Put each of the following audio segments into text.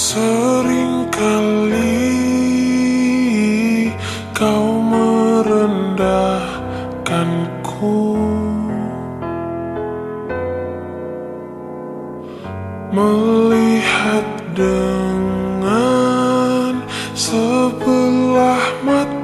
Seringkali kau merendahkanku. Melihat dengan sebelah mata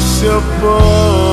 seu povo.